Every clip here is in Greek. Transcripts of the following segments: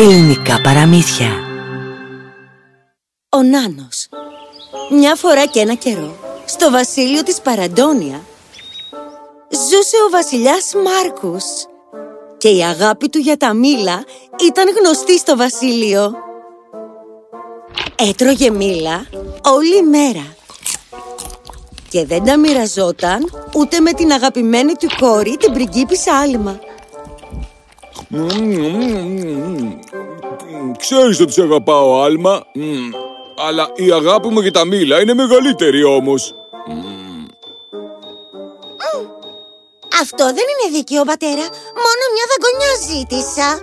Ελληνικά παραμύθια. Ο Νάνος. Μια φορά και ένα καιρό Στο βασίλειο της Παραντώνια Ζούσε ο βασιλιάς Μάρκους. Και η αγάπη του για τα μήλα Ήταν γνωστή στο βασίλειο. Έτρωγε μήλα όλη μέρα. Και δεν τα μοιραζόταν ούτε με την αγαπημένη του κόρη Την πριγκίπισσα Άλμα Ξέρεις ότι σε αγαπάω, Άλμα. Αλλά η αγάπη μου για τα μήλα είναι μεγαλύτερη όμως. Αυτό δεν είναι δίκαιο, πατέρα. Μόνο μια δαγκονιά ζήτησα.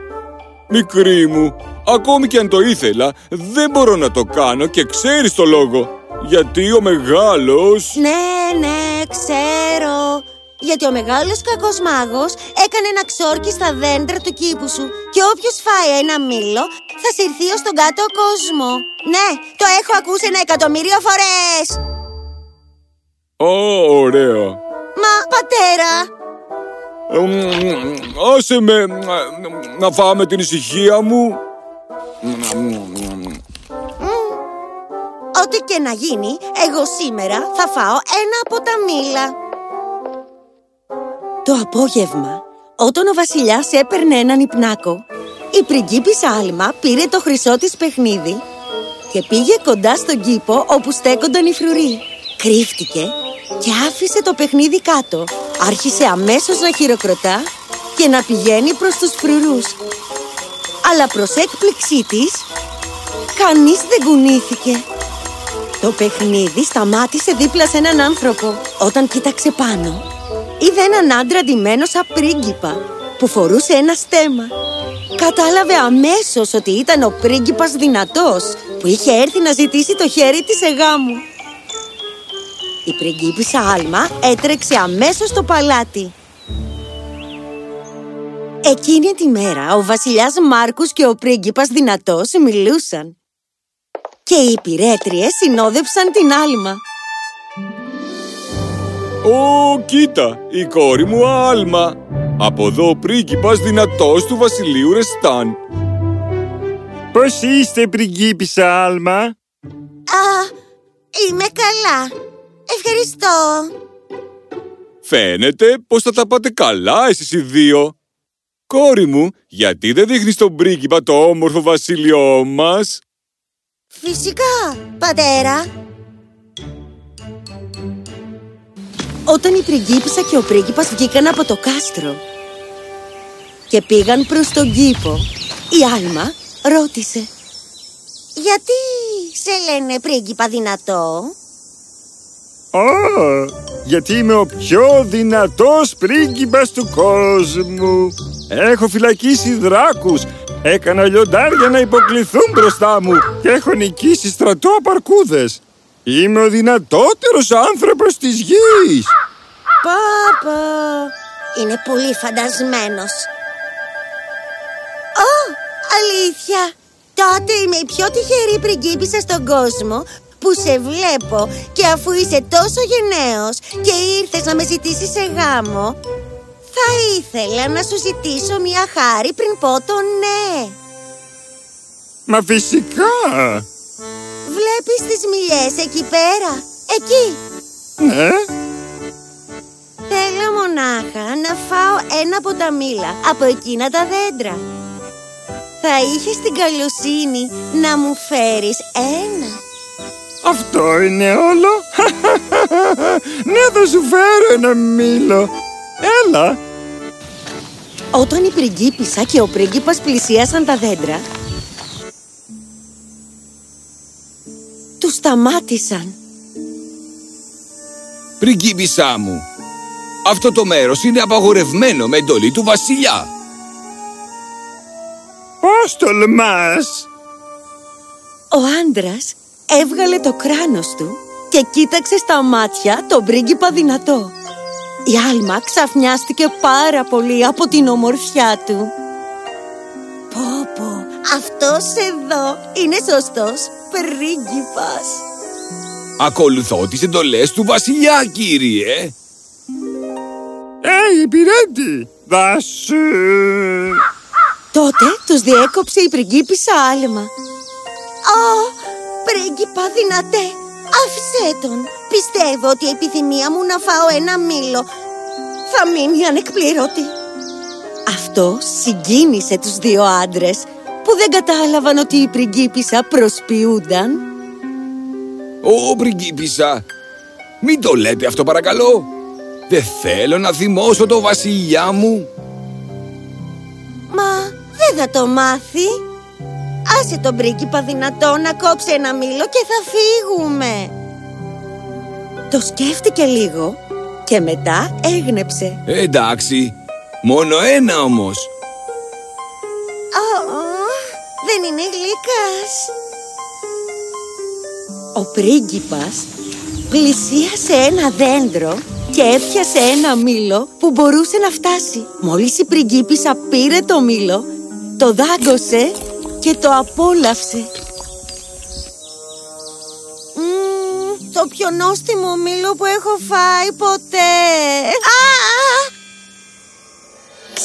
Μικρή μου, ακόμη και αν το ήθελα, δεν μπορώ να το κάνω και ξέρεις το λόγο. Γιατί ο μεγάλος... Ναι, ναι, ξέρω. Γιατί ο μεγάλος κακός μάγος έκανε ένα ξόρκι στα δέντρα του κήπου σου και όποιος φάει ένα μήλο θα συρθεί ως τον κάτω κόσμο. Ναι, το έχω ακούσει ένα εκατομμύριο φορές. Ω, ωραία. Μα, πατέρα... Άσε με να φάμε την ησυχία μου. Ό,τι και να γίνει, εγώ σήμερα θα φάω ένα από τα μήλα. Το απόγευμα, όταν ο βασιλιάς έπαιρνε έναν υπνάκο, η πριγκίπισσα Άλμα πήρε το χρυσό της παιχνίδι και πήγε κοντά στον κήπο όπου στέκονταν οι φρουροί. Κρύφτηκε και άφησε το παιχνίδι κάτω. Άρχισε αμέσως να χειροκροτά και να πηγαίνει προς τους φρουρούς. Αλλά προς έκπληξή της, κανείς δεν κουνήθηκε. Το παιχνίδι σταμάτησε δίπλα σε έναν άνθρωπο. Όταν κοίταξε πάνω, είδε έναν άντρα ντυμένο σαν πρίγκιπα που φορούσε ένα στέμα. Κατάλαβε αμέσως ότι ήταν ο πρίγκιπας δυνατός που είχε έρθει να ζητήσει το χέρι της σε γάμο. Η πριγκίπισσα Άλμα έτρεξε αμέσως στο παλάτι. Εκείνη τη μέρα ο βασιλιάς Μάρκους και ο πρίγκιπας δυνατός μιλούσαν. Και οι υπηρέτριες συνόδευσαν την Άλμα. Ω, κοίτα, η κόρη μου Άλμα. Από εδώ ο πρίγκιπας δυνατός του βασιλείου Ρεστάν. Πώς είστε, πριγκίπισσα Άλμα; Α, είμαι καλά. Ευχαριστώ. Φαίνεται πως θα τα πάτε καλά εσείς οι δύο. Κόρη μου, γιατί δεν δείχνεις τον πρίγκιπα το όμορφο βασίλειό μας; Φυσικά, πατέρα. Όταν η πριγκίπισσα και ο πρίγκιπας βγήκαν από το κάστρο και πήγαν προς τον κήπο, η Άλμα ρώτησε «Γιατί σε λένε πρίγκιπα δυνατό» Ω, γιατί είμαι ο πιο δυνατός πρίγκιπας του κόσμου. Έχω φυλακίσει δράκους, έκανα λιοντάρια να υποκληθούν μπροστά μου και έχω νικήσει στρατό απαρκούδες. Είμαι ο δυνατότερος άνθρωπος της γης. Πάπα, είναι πολύ φαντασμένος. Ω, αλήθεια. Τότε είμαι η πιο τυχερή πριγκίπισσα στον κόσμο που σε βλέπω και αφού είσαι τόσο γενναίος και ήρθες να με ζητήσεις σε γάμο θα ήθελα να σου ζητήσω μια χάρη πριν πω το ναι. Μα φυσικά Βλέπεις τις μιλιές εκεί πέρα, εκεί. Ναι Θέλω μονάχα να φάω ένα από τα μήλα από εκείνα τα δέντρα. Θα είχες την καλοσύνη να μου φέρεις ένα. Αυτό είναι όλο. Ναι θα σου φέρω ένα μήλο. Έλα. Όταν η πριγκίπισσα και ο πρίγκιπας πλησίασαν τα δέντρα σταμάτησαν Πριγκίπισσά μου, αυτό το μέρος είναι απαγορευμένο με εντολή του βασιλιά. Πώς τολμάς Ο άντρας έβγαλε το κράνος του και κοίταξε στα μάτια τον πρίγκιπα δυνατό. Η Άλμα ξαφνιάστηκε πάρα πολύ από την ομορφιά του. Πω πω, αυτός εδώ είναι σωστός πρίγκιπας. Ακολουθώ τις εντολές του βασιλιά, κύριε. Ει, υπηρέτη! Δάσου! Τότε τους διέκοψε η πριγκίπισσα άλμα. «Ω, πρίγκιπα δυνατέ, άφησέ τον. Πιστεύω ότι η επιθυμία μου να φάω ένα μήλο θα μείνει ανεκπλήρωτη». Αυτό συγκίνησε τους δύο άντρες που δεν κατάλαβαν ότι η πριγκίπισσα προσποιούνταν. Ω, πριγκίπισσα, μην το λέτε αυτό παρακαλώ. Δεν θέλω να θυμώσω το βασιλιά μου. Μα δεν θα το μάθει. Άσε τον πρίγκιπα δυνατό να κόψει ένα μήλο και θα φύγουμε. Το σκέφτηκε λίγο και μετά έγνεψε. Εντάξει, μόνο ένα όμως. Ω, δεν είναι γλυκάς. Ο πρίγκιπας πλησίασε ένα δέντρο και έπιασε ένα μήλο που μπορούσε να φτάσει. Μόλις η πριγκίπισσα πήρε το μήλο, το δάγκωσε και το απόλαυσε. Μμμ, το πιο νόστιμο μήλο που έχω φάει ποτέ.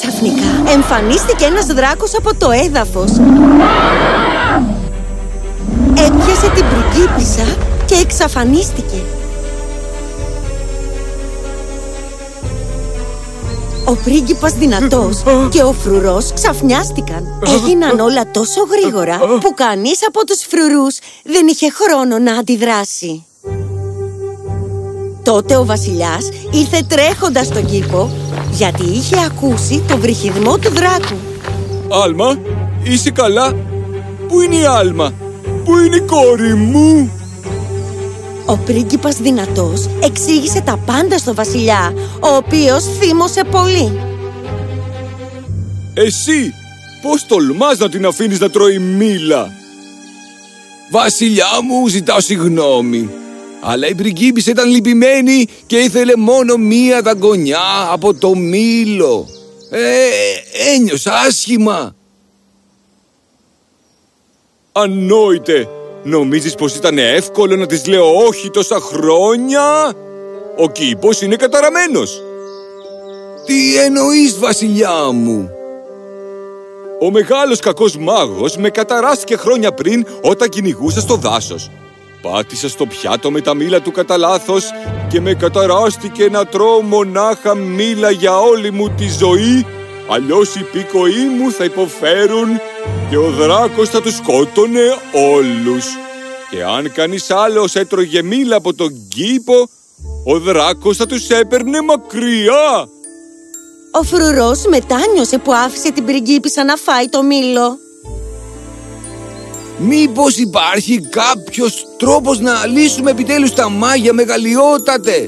Α! Ξαφνικά εμφανίστηκε ένας δράκος από το έδαφος. Έπιασε την πριγκίπισσα και εξαφανίστηκε. Ο πρίγκιπας δυνατός και ο φρουρός ξαφνιάστηκαν. Έγιναν όλα τόσο γρήγορα που κανείς από τους φρουρούς δεν είχε χρόνο να αντιδράσει. Τότε ο βασιλιάς ήρθε τρέχοντας στον κήπο γιατί είχε ακούσει το βρυχιδμό του δράκου. Άλμα, είσαι καλά; Πού είναι η Άλμα, πού είναι η κόρη μου; Ο πρίγκιπας δυνατός εξήγησε τα πάντα στο βασιλιά, ο οποίος θύμωσε πολύ. Εσύ, πώς τολμάς να την αφήνεις να τρώει μήλα; Βασιλιά μου, ζητάω συγγνώμη. Αλλά η πριγκίπισσα ήταν λυπημένη και ήθελε μόνο μία δαγκονιά από το μήλο. Ε, ένιωσα άσχημα. Ανόητε! Νομίζεις πως ήταν εύκολο να της λέω όχι τόσα χρόνια; Ο κήπος είναι καταραμένος. Τι εννοείς βασιλιά μου; Ο μεγάλος κακός μάγος με καταράστηκε χρόνια πριν όταν κυνηγούσα στο δάσος. Πάτησα στο πιάτο με τα μήλα του κατά λάθος και με καταράστηκε να τρώω μονάχα μήλα για όλη μου τη ζωή αλλιώς οι πίκοοι μου θα υποφέρουν και ο δράκος θα τους σκότωνε όλους. Και αν κανείς άλλος έτρωγε μήλα από τον κήπο, ο δράκος θα τους έπαιρνε μακριά. Ο φρουρός μετάνιωσε που άφησε την πριγκίπισσα να φάει το μήλο. Μήπως υπάρχει κάποιος τρόπος να λύσουμε επιτέλους τα μάγια μεγαλειότατε;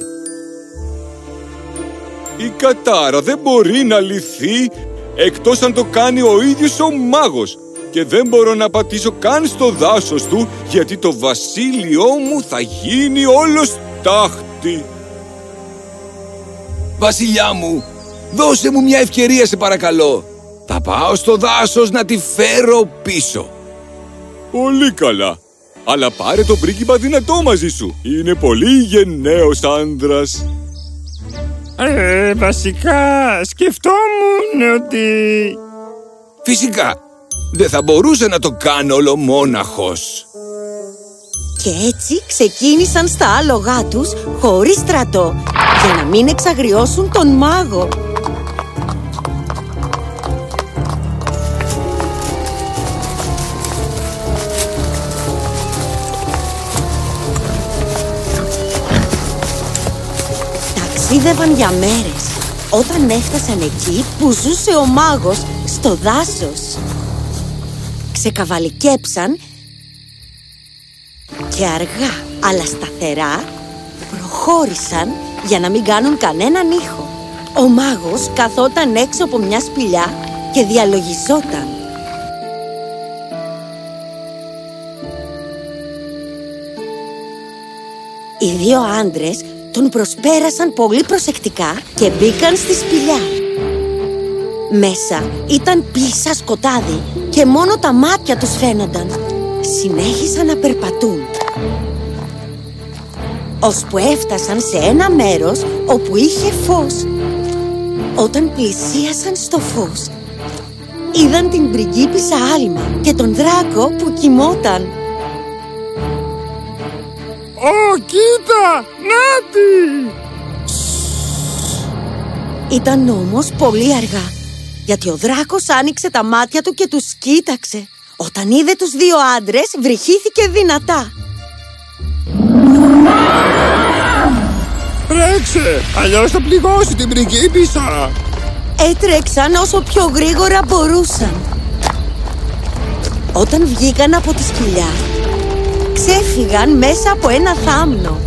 Η κατάρα δεν μπορεί να λυθεί εκτός αν το κάνει ο ίδιος ο μάγος και δεν μπορώ να πατήσω καν στο δάσος του γιατί το βασίλειό μου θα γίνει όλος τάχτη. Βασιλιά μου, δώσε μου μια ευκαιρία σε παρακαλώ. Θα πάω στο δάσος να τη φέρω πίσω. Πολύ καλά. Αλλά πάρε το πρίγκιπα δυνατό μαζί σου. Είναι πολύ γενναίος άνδρας. Ε, βασικά σκεφτόμουν ότι... Φυσικά, δεν θα μπορούσε να το κάνω όλο μόναχος. Και έτσι ξεκίνησαν στα άλογά τους χωρίς στρατό για να μην εξαγριώσουν τον μάγο. Ταξίδευαν για μέρες όταν έφτασαν εκεί που ζούσε ο μάγος στο δάσος. Ξεκαβαλικέψαν και αργά αλλά σταθερά προχώρησαν για να μην κάνουν κανέναν ήχο. Ο μάγος καθόταν έξω από μια σπηλιά και διαλογιζόταν. Οι δύο άντρες τον προσπέρασαν πολύ προσεκτικά και μπήκαν στη σπηλιά. Μέσα ήταν πίσα σκοτάδι και μόνο τα μάτια τους φαίνονταν. Συνέχισαν να περπατούν. Ώσπου έφτασαν σε ένα μέρος όπου είχε φως. Όταν πλησίασαν στο φως, είδαν την πριγκίπισσα Άλμα και τον δράκο που κοιμόταν. Ω, κοίτα! Νάτι! Ήταν όμως πολύ αργά, γιατί ο δράκος άνοιξε τα μάτια του και τους κοίταξε. Όταν είδε τους δύο άντρες, βρυχήθηκε δυνατά. Τρέξε, αλλιώς θα πληγώσει την πριγκίπισσα! Έτρεξαν όσο πιο γρήγορα μπορούσαν. Όταν βγήκαν από τη σκυλιά, ξέφυγαν μέσα από ένα θάμνο.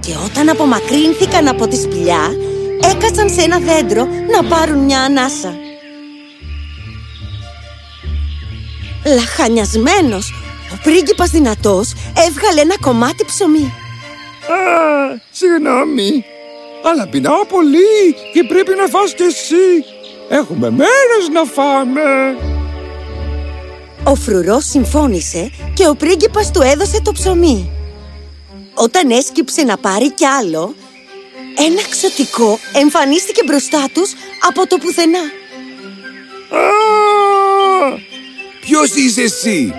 Και όταν απομακρύνθηκαν από τη σπηλιά, έκατσαν σε ένα δέντρο να πάρουν μια ανάσα. Λαχανιασμένος, ο πρίγκιπας δυνατός έβγαλε ένα κομμάτι ψωμί. Α, συγγνώμη, αλλά πεινάω πολύ και πρέπει να φας κι εσύ. Έχουμε μέρες να φάμε. Ο φρουρός συμφώνησε και ο πρίγκιπας του έδωσε το ψωμί. Όταν έσκυψε να πάρει κι άλλο, ένα ξωτικό εμφανίστηκε μπροστά τους από το πουθενά. Α, Ποιος είσαι εσύ;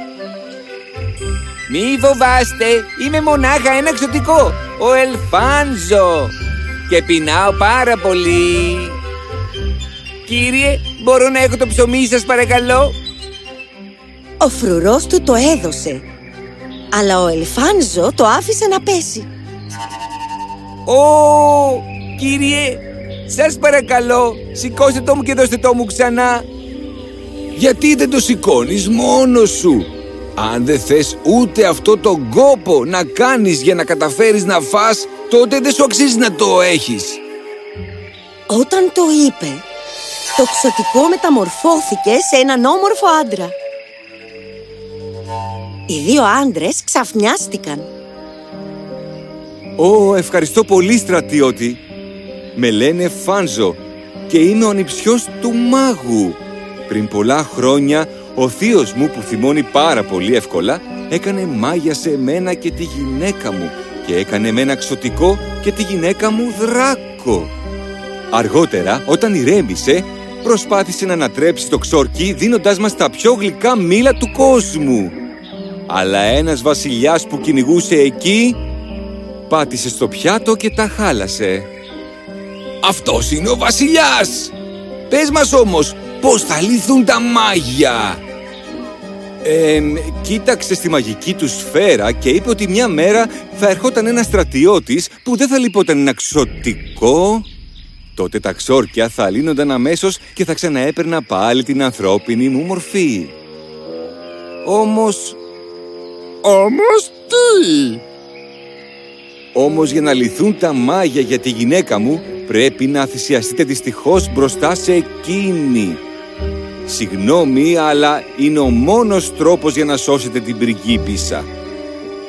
Μη φοβάστε, είμαι μονάχα ένα εξωτικό, ο Ελφάνζο και πεινάω πάρα πολύ. Κύριε, μπορώ να έχω το ψωμί σας παρακαλώ; Ο φρουρός του το έδωσε, αλλά ο Ελφάνζο το άφησε να πέσει. Ω, κύριε, σας παρακαλώ, σηκώστε το μου και δώστε το μου ξανά. Γιατί δεν το σηκώνεις μόνος σου; Αν δεν θες ούτε αυτό τον κόπο να κάνεις για να καταφέρεις να φας, τότε δεν σου αξίζει να το έχεις. Όταν το είπε, το ξωτικό μεταμορφώθηκε σε έναν όμορφο άντρα. Οι δύο άντρες ξαφνιάστηκαν. Ω, ευχαριστώ πολύ στρατιώτη. Με λένε Φάνζο και είμαι ο ανιψιός του μάγου. Πριν πολλά χρόνια, ο θείος μου που θυμώνει πάρα πολύ εύκολα, έκανε μάγια σε μένα και τη γυναίκα μου και έκανε με ένα ξωτικό και τη γυναίκα μου δράκο. Αργότερα, όταν ηρέμησε, προσπάθησε να ανατρέψει το ξόρκι δίνοντάς μας τα πιο γλυκά μήλα του κόσμου. Αλλά ένας βασιλιάς που κυνηγούσε εκεί, πάτησε στο πιάτο και τα χάλασε. Αυτός είναι ο βασιλιάς! Πες μας όμως, πώς θα λυθούν τα μάγια! Ε, κοίταξε στη μαγική του σφαίρα και είπε ότι μια μέρα θα ερχόταν ένας στρατιώτης που δεν θα λειπόταν ένα ξωτικό. Τότε τα ξόρκια θα λύνονταν αμέσως και θα ξαναέπαιρνα πάλι την ανθρώπινη μου μορφή. Όμως, όμως τι! όμως για να λυθούν τα μάγια για τη γυναίκα μου πρέπει να θυσιαστείτε δυστυχώς μπροστά σε εκείνη. Συγγνώμη, αλλά είναι ο μόνος τρόπος για να σώσετε την πριγκίπισσα.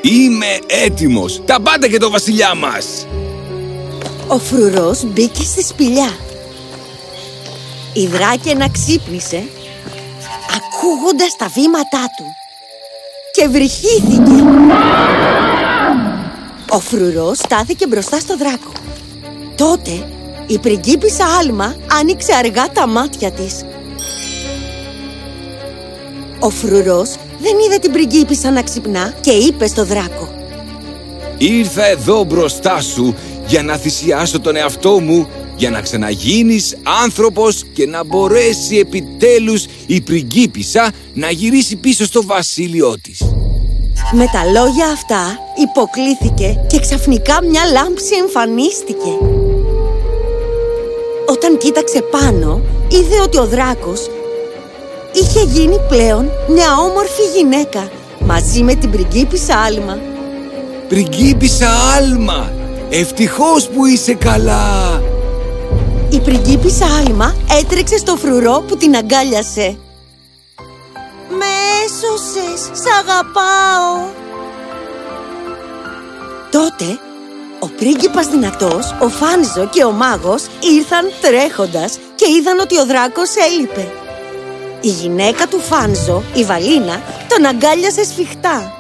Είμαι έτοιμος! Τα πάντα και το βασιλιά μας! Ο φρουρός μπήκε στη σπηλιά. Η δράκαινα ξύπνησε, ακούγοντας τα βήματά του. Και βρυχήθηκε. Ο φρουρός στάθηκε μπροστά στο δράκο. Τότε η πριγκίπισσα Άλμα άνοιξε αργά τα μάτια της. Ο φρουρός δεν είδε την πριγκίπισσα να ξυπνά και είπε στο δράκο. Ήρθα εδώ μπροστά σου για να θυσιάσω τον εαυτό μου για να ξαναγίνεις άνθρωπος και να μπορέσει επιτέλους η πριγκίπισσα να γυρίσει πίσω στο βασίλειό της. Με τα λόγια αυτά υποκλήθηκε και ξαφνικά μια λάμψη εμφανίστηκε. Όταν κοίταξε πάνω, είδε ότι ο δράκος είχε γίνει πλέον μια όμορφη γυναίκα μαζί με την πριγκίπισσα Άλμα. Πριγκίπισσα Άλμα, ευτυχώς που είσαι καλά. Η πριγκίπισσα Άλμα έτρεξε στο φρουρό που την αγκάλιασε. Με έσωσες, σ' αγαπάω. Τότε, ο πρίγκιπας δυνατός, ο Φάνζο και ο μάγος ήρθαν τρέχοντας και είδαν ότι ο δράκος έλειπε. Η γυναίκα του Φάνζο, η Βαλίνα, τον αγκάλιασε σφιχτά.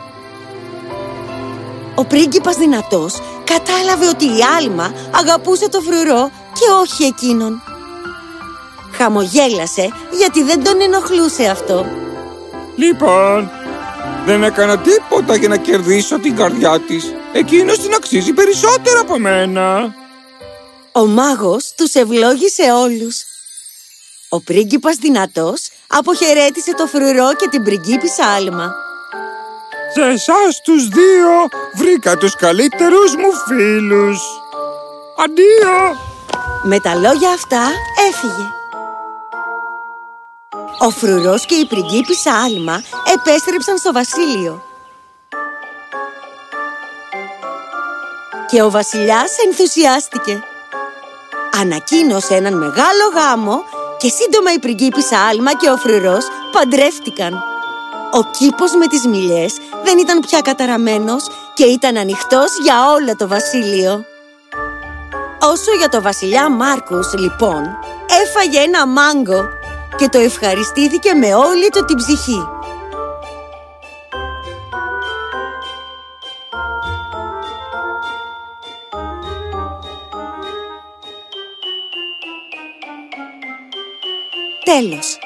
Ο πρίγκιπας δυνατός κατάλαβε ότι η Άλμα αγαπούσε το φρουρό και όχι εκείνον. Χαμογέλασε γιατί δεν τον ενοχλούσε αυτό. Λοιπόν, δεν έκανα τίποτα για να κερδίσω την καρδιά της. Εκείνος την αξίζει περισσότερο από μένα. Ο μάγος τους ευλόγησε όλους. Ο πρίγκιπας δυνατός αποχαιρέτησε το φρουρό και την πριγκίπισσα Άλμα. Σε εσάς τους δύο βρήκα τους καλύτερους μου φίλους. Αντίο! Με τα λόγια αυτά έφυγε. Ο φρουρός και η πριγκίπισσα Άλμα επέστρεψαν στο βασίλειο. Και ο βασιλιάς ενθουσιάστηκε. Ανακοίνωσε έναν μεγάλο γάμο και σύντομα η πριγκίπισσα Άλμα και ο φρουρός παντρεύτηκαν. Ο κήπος με τις μιλιές δεν ήταν πια καταραμένος και ήταν ανοιχτός για όλο το βασίλειο. Όσο για το βασιλιά Μάρκους, λοιπόν, έφαγε ένα μάγκο και το ευχαριστήθηκε με όλη του την ψυχή. Τέλος.